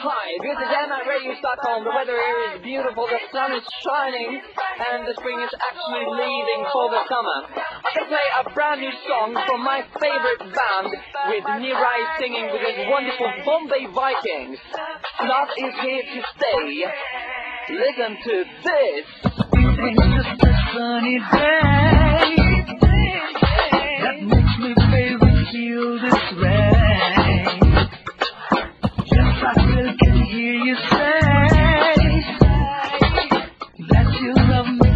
Hi, this is Emma Radio Stockholm. The weather here is beautiful, the sun is shining, and the spring is actually leaving for the summer. I can play a brand new song from my favorite band with Neeraj singing with his wonderful Bombay Vikings. Love is here to stay. Listen to this. It's a sunny day love me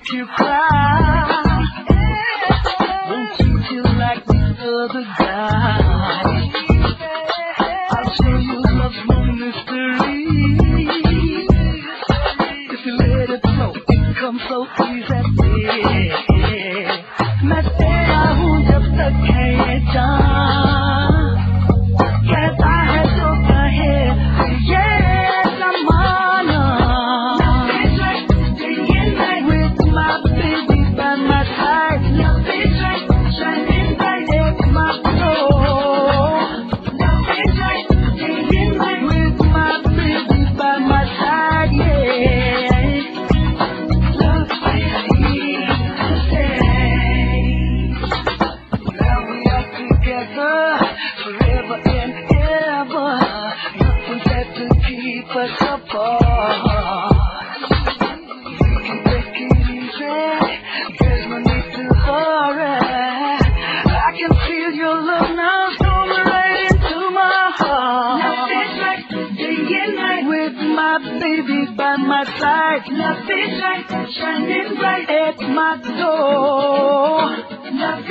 make you cry. Won't treat you like the other guys. I'll show you love's no mystery. If you let it flow, it comes so easy. मैं तेरा हूँ जब तक है together forever and ever. Nothing's had to keep us apart. You can take it easy. There's no need to hurry. I can feel your love now storming right into my heart. With my baby by my side. Is right, shining bright at my door. Love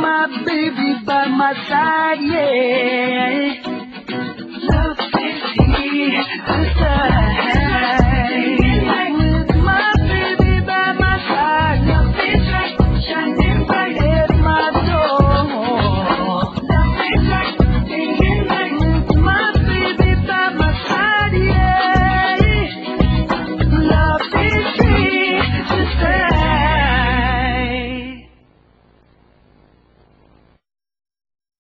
my baby by my side, yeah.